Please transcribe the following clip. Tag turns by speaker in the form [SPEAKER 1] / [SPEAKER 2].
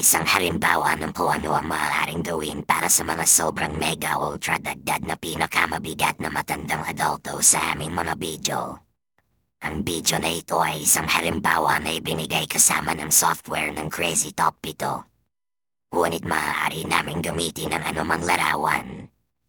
[SPEAKER 1] Isang halimbawa ng kung ano ang maaaring gawin para sa mga sobrang mega ultra dagdag na pinakamabigat na matandang adulto sa aming mga video. Ang video na ito ay isang halimbawa na ibinigay kasama ng software ng Crazy Top 7. Ngunit maaari namin gamitin ang anumang larawan